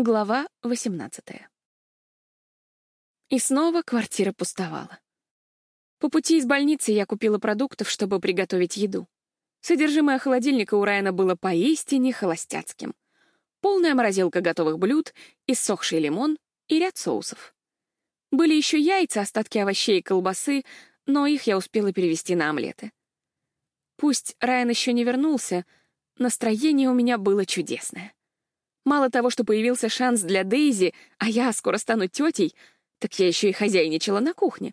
Глава 18 И снова квартира пустовала. По пути из больницы я купила продуктов, чтобы приготовить еду. Содержимое холодильника у Райана было поистине холостяцким. Полная морозилка готовых блюд, иссохший лимон и ряд соусов. Были еще яйца, остатки овощей и колбасы, но их я успела перевести на омлеты. Пусть Райан еще не вернулся, настроение у меня было чудесное. Мало того, что появился шанс для Дейзи, а я скоро стану тетей, так я еще и хозяйничала на кухне.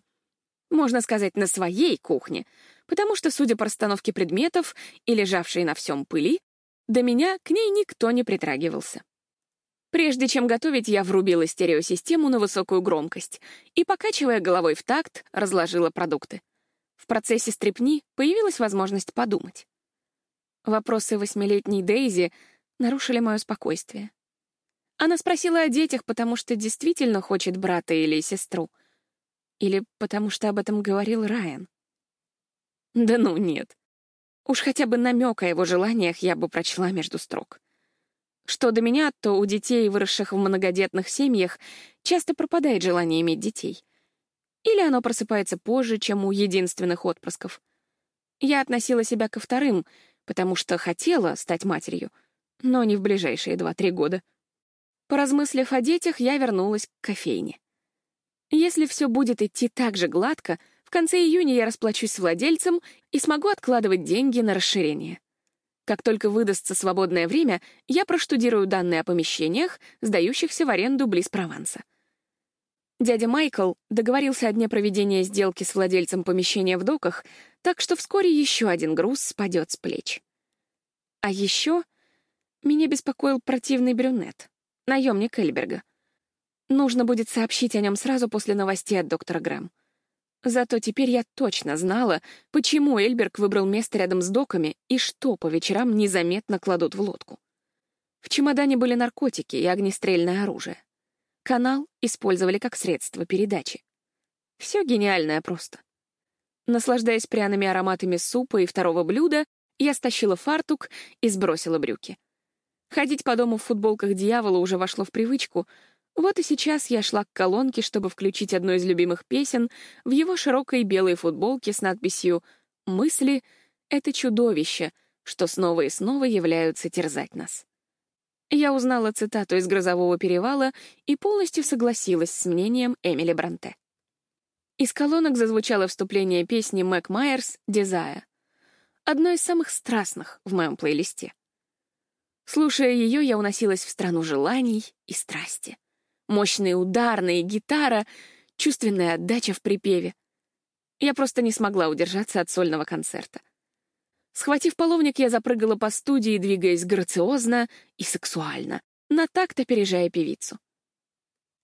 Можно сказать, на своей кухне, потому что, судя по расстановке предметов и лежавшей на всем пыли, до меня к ней никто не притрагивался. Прежде чем готовить, я врубила стереосистему на высокую громкость и, покачивая головой в такт, разложила продукты. В процессе стрепни появилась возможность подумать. Вопросы восьмилетней Дейзи — нарушили мое спокойствие. Она спросила о детях, потому что действительно хочет брата или сестру. Или потому что об этом говорил Райан. Да ну нет. Уж хотя бы намек о его желаниях я бы прочла между строк. Что до меня, то у детей, выросших в многодетных семьях, часто пропадает желание иметь детей. Или оно просыпается позже, чем у единственных отпрысков. Я относила себя ко вторым, потому что хотела стать матерью — но не в ближайшие два-три года. Поразмыслив о детях, я вернулась к кофейне. Если все будет идти так же гладко, в конце июня я расплачусь с владельцем и смогу откладывать деньги на расширение. Как только выдастся свободное время, я проштудирую данные о помещениях, сдающихся в аренду близ Прованса. Дядя Майкл договорился о дне проведения сделки с владельцем помещения в доках, так что вскоре еще один груз спадет с плеч. А еще меня беспокоил противный брюнет, наемник Эльберга. Нужно будет сообщить о нем сразу после новостей от доктора Грэм. Зато теперь я точно знала, почему Эльберг выбрал место рядом с доками и что по вечерам незаметно кладут в лодку. В чемодане были наркотики и огнестрельное оружие. Канал использовали как средство передачи. Все гениальное просто. Наслаждаясь пряными ароматами супа и второго блюда, я стащила фартук и сбросила брюки. Ходить по дому в футболках дьявола уже вошло в привычку. Вот и сейчас я шла к колонке, чтобы включить одну из любимых песен в его широкой белой футболке с надписью «Мысли — это чудовище, что снова и снова являются терзать нас». Я узнала цитату из «Грозового перевала» и полностью согласилась с мнением Эмили Бранте. Из колонок зазвучало вступление песни Мэг Майерс «Дезая», одно из самых страстных в моем плейлисте. Слушая ее, я уносилась в страну желаний и страсти. Мощные ударные, гитара, чувственная отдача в припеве. Я просто не смогла удержаться от сольного концерта. Схватив половник, я запрыгала по студии, двигаясь грациозно и сексуально, на такт опережая певицу.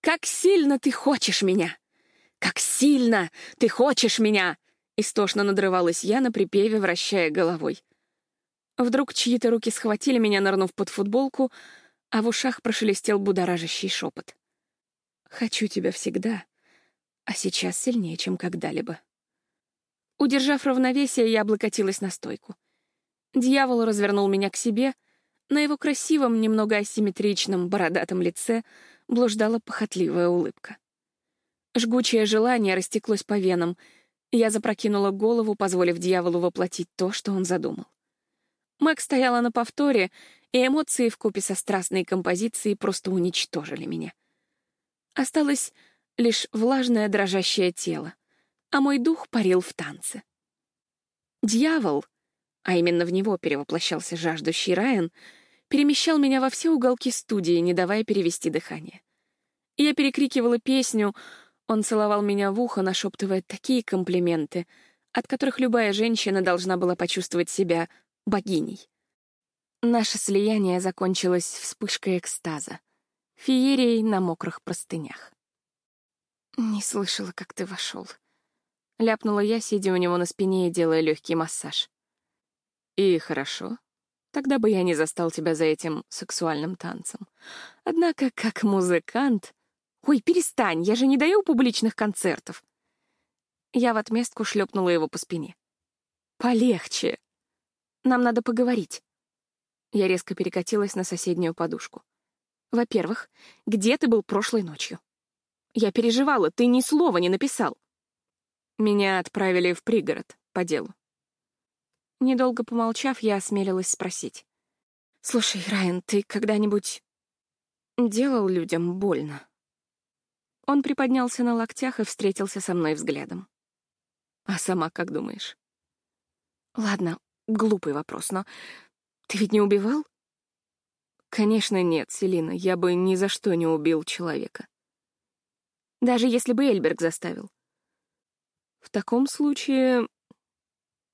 «Как сильно ты хочешь меня! Как сильно ты хочешь меня!» Истошно надрывалась я на припеве, вращая головой. Вдруг чьи-то руки схватили меня, нырнув под футболку, а в ушах прошелестел будоражащий шепот. «Хочу тебя всегда, а сейчас сильнее, чем когда-либо». Удержав равновесие, я облокотилась на стойку. Дьявол развернул меня к себе. На его красивом, немного асимметричном, бородатом лице блуждала похотливая улыбка. Жгучее желание растеклось по венам. Я запрокинула голову, позволив дьяволу воплотить то, что он задумал. Мэг стояла на повторе, и эмоции вкупе со страстной композицией просто уничтожили меня. Осталось лишь влажное дрожащее тело, а мой дух парил в танце. Дьявол, а именно в него перевоплощался жаждущий Райан, перемещал меня во все уголки студии, не давая перевести дыхание. Я перекрикивала песню, он целовал меня в ухо, нашептывая такие комплименты, от которых любая женщина должна была почувствовать себя богиней. Наше слияние закончилось вспышкой экстаза, феерией на мокрых простынях. «Не слышала, как ты вошел», — ляпнула я, сидя у него на спине и делая легкий массаж. «И хорошо. Тогда бы я не застал тебя за этим сексуальным танцем. Однако, как музыкант...» «Ой, перестань, я же не даю публичных концертов!» Я в отместку шлепнула его по спине. «Полегче!» Нам надо поговорить». Я резко перекатилась на соседнюю подушку. Во-первых, где ты был прошлой ночью? Я переживала, ты ни слова не написал. Меня отправили в пригород по делу. Недолго помолчав, я осмелилась спросить. «Слушай, Райан, ты когда-нибудь делал людям больно?» Он приподнялся на локтях и встретился со мной взглядом. «А сама как думаешь?» «Ладно, глупый вопрос, но ты ведь не убивал?» «Конечно нет, Селина, я бы ни за что не убил человека. Даже если бы Эльберг заставил. В таком случае...»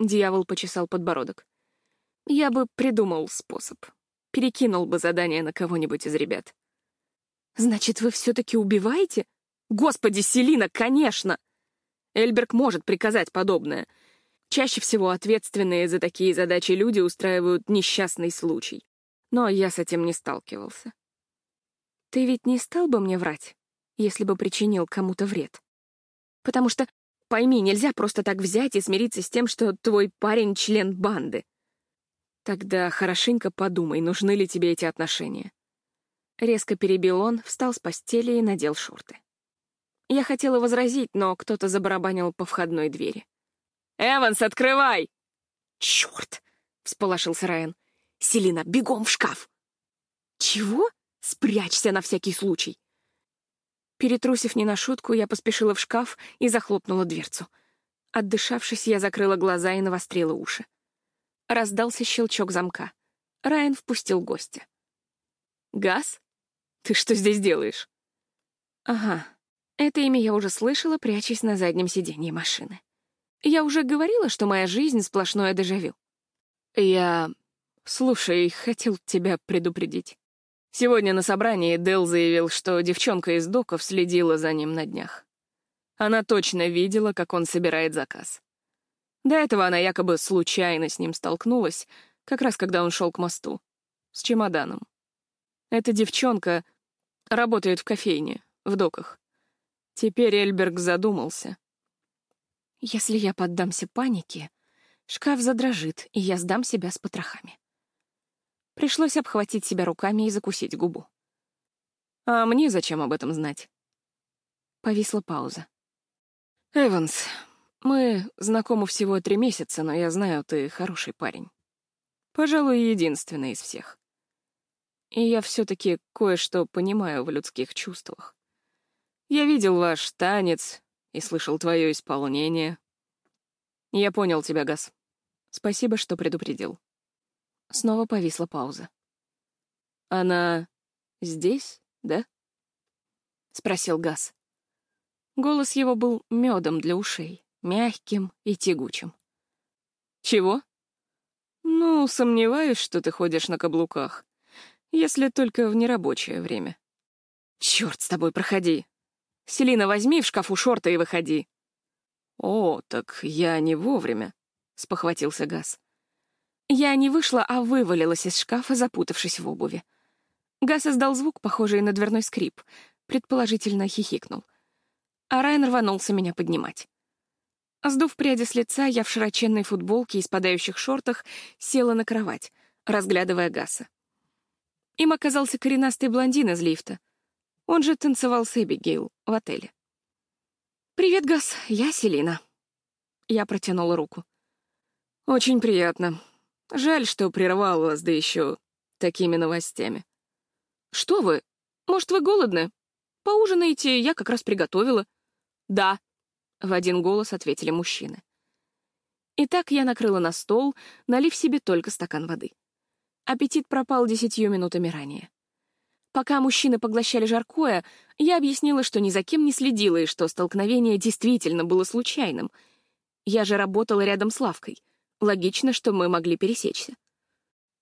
Дьявол почесал подбородок. «Я бы придумал способ. Перекинул бы задание на кого-нибудь из ребят». «Значит, вы все-таки убиваете?» Господи, Селина, конечно! Эльберг может приказать подобное. Чаще всего ответственные за такие задачи люди устраивают несчастный случай. Но я с этим не сталкивался. Ты ведь не стал бы мне врать, если бы причинил кому-то вред? Потому что, пойми, нельзя просто так взять и смириться с тем, что твой парень — член банды. Тогда хорошенько подумай, нужны ли тебе эти отношения. Резко перебил он, встал с постели и надел шорты. Я хотела возразить, но кто-то забарабанил по входной двери. «Эванс, открывай!» «Черт!» — всполошился Райан. «Селина, бегом в шкаф!» «Чего? Спрячься на всякий случай!» Перетрусив не на шутку, я поспешила в шкаф и захлопнула дверцу. Отдышавшись, я закрыла глаза и навострила уши. Раздался щелчок замка. Райан впустил гостя. «Газ? Ты что здесь делаешь?» «Ага, это имя я уже слышала, прячась на заднем сиденье машины. Я уже говорила, что моя жизнь — сплошное дежавю. Я... Слушай, хотел тебя предупредить. Сегодня на собрании Дэл заявил, что девчонка из доков следила за ним на днях. Она точно видела, как он собирает заказ. До этого она якобы случайно с ним столкнулась, как раз когда он шел к мосту, с чемоданом. Эта девчонка работает в кофейне, в доках. Теперь Эльберг задумался. Если я поддамся панике, шкаф задрожит, и я сдам себя с потрохами. Пришлось обхватить себя руками и закусить губу. А мне зачем об этом знать? Повисла пауза. «Эванс, мы знакомы всего три месяца, но я знаю, ты хороший парень. Пожалуй, единственный из всех. И я все-таки кое-что понимаю в людских чувствах. Я видел ваш танец и слышал твое исполнение. Я понял тебя, Газ. Спасибо, что предупредил. Снова повисла пауза. Она здесь, да? Спросил Газ. Голос его был медом для ушей, мягким и тягучим. Чего? Ну, сомневаюсь, что ты ходишь на каблуках, если только в нерабочее время. Черт с тобой, проходи, Селина, возьми в шкафу шорты и выходи». «О, так я не вовремя», — спохватился Газ. Я не вышла, а вывалилась из шкафа, запутавшись в обуви. Газ издал звук, похожий на дверной скрип, предположительно хихикнул. А Райан рванулся меня поднимать. Сдув пряди с лица, я в широченной футболке и спадающих шортах села на кровать, разглядывая Гаса. Им оказался коренастый блондин из лифта, он же танцевал с Эбигейл в отеле. «Привет, Гас, я Селина». Я протянула руку. «Очень приятно. Жаль, что прервал вас, да еще такими новостями». «Что вы? Может, вы голодны? Поужинаете, я как раз приготовила». «Да», — в один голос ответили мужчины. Итак, я накрыла на стол, налив себе только стакан воды. Аппетит пропал десятью минутами ранее. Пока мужчины поглощали жаркое, я объяснила, что ни за кем не следила и что столкновение действительно было случайным. Я же работала рядом с лавкой. Логично, что мы могли пересечься.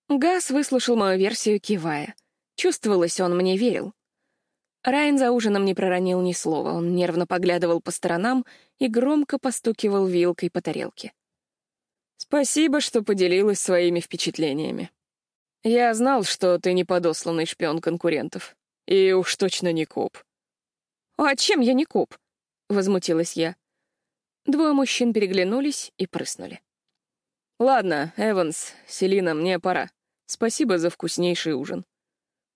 Газ выслушал мою версию, кивая. Чувствовалось, он мне верил. Райан за ужином не проронил ни слова, он нервно поглядывал по сторонам и громко постукивал вилкой по тарелке. «Спасибо, что поделилась своими впечатлениями», я знал, что ты не подосланный шпион конкурентов. И уж точно не коп. «А чем я не коп?» — возмутилась я. Двое мужчин переглянулись и прыснули. «Ладно, Эванс, Селина, мне пора. Спасибо за вкуснейший ужин».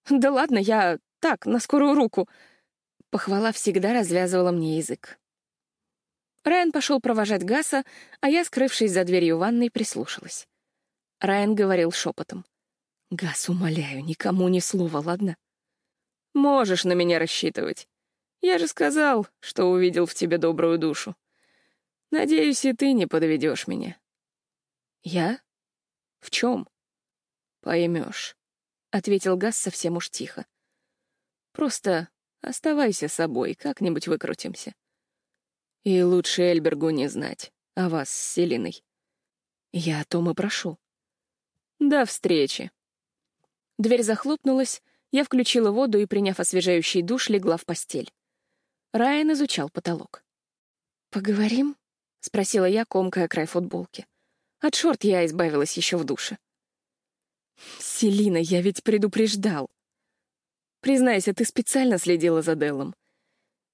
«Да ладно, я так, на скорую руку. Похвала всегда развязывала мне язык. Райан пошел провожать Гаса, а я, скрывшись за дверью ванной, прислушалась. Райан говорил шепотом. «Гас, умоляю, никому ни слова, ладно?» «Можешь на меня рассчитывать. Я же сказал, что увидел в тебе добрую душу. Надеюсь, и ты не подведешь меня». «Я? В чем?» «Поймешь», — ответил Гас совсем уж тихо. «Просто оставайся собой, как-нибудь выкрутимся. И лучше Эльбергу не знать о вас с Селиной. Я о том и прошу. До встречи». Дверь захлопнулась, я включила воду и, приняв освежающий душ, легла в постель. Райан изучал потолок. «Поговорим?» — спросила я, комкая край футболки. От шорт я избавилась еще в душе. «Селина, я ведь предупреждал. Признайся, ты специально следила за Деллом.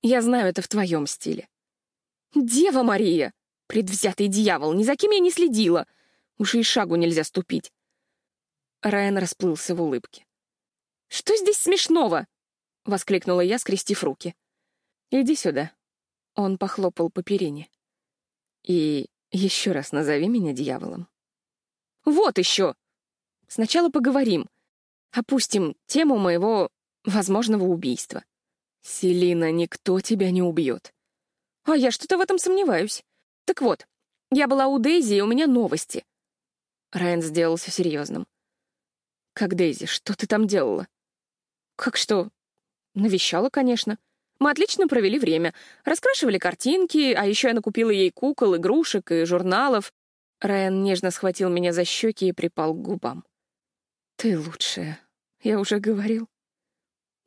Я знаю, это в твоем стиле». «Дева Мария! Предвзятый дьявол! Ни за кем я не следила! Уж и шагу нельзя ступить!» Райан расплылся в улыбке. «Что здесь смешного?» — воскликнула я, скрестив руки. «Иди сюда». Он похлопал по перине. «И еще раз назови меня дьяволом». «Вот еще!» Сначала поговорим. Опустим тему моего возможного убийства. Селина, никто тебя не убьет. А я что-то в этом сомневаюсь. Так вот, я была у Дейзи, и у меня новости. Райан сделался серьезным. Как Дейзи, что ты там делала? Как что? Навещала, конечно. Мы отлично провели время. Раскрашивали картинки, а еще я накупила ей кукол, игрушек и журналов. Райан нежно схватил меня за щеки и припал к губам. «Ты лучшая, я уже говорил».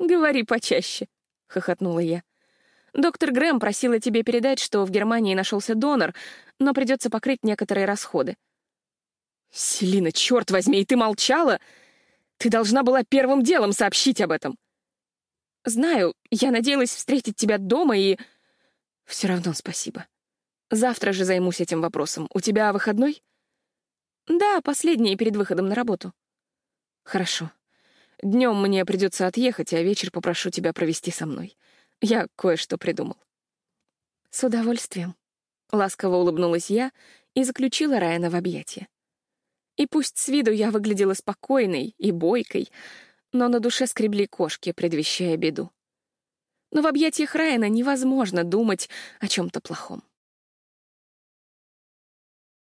«Говори почаще», — хохотнула я. «Доктор Грэм просила тебе передать, что в Германии нашелся донор, но придется покрыть некоторые расходы». «Селина, черт возьми, и ты молчала? Ты должна была первым делом сообщить об этом». «Знаю, я надеялась встретить тебя дома и...» «Все равно спасибо. Завтра же займусь этим вопросом. У тебя выходной?» «Да, последний перед выходом на работу». Хорошо. Днем мне придется отъехать, а вечер попрошу тебя провести со мной. Я кое-что придумал. С удовольствием. Ласково улыбнулась я и заключила Райана в объятия. И пусть с виду я выглядела спокойной и бойкой, но на душе скребли кошки, предвещая беду. Но в объятиях Райана невозможно думать о чем-то плохом.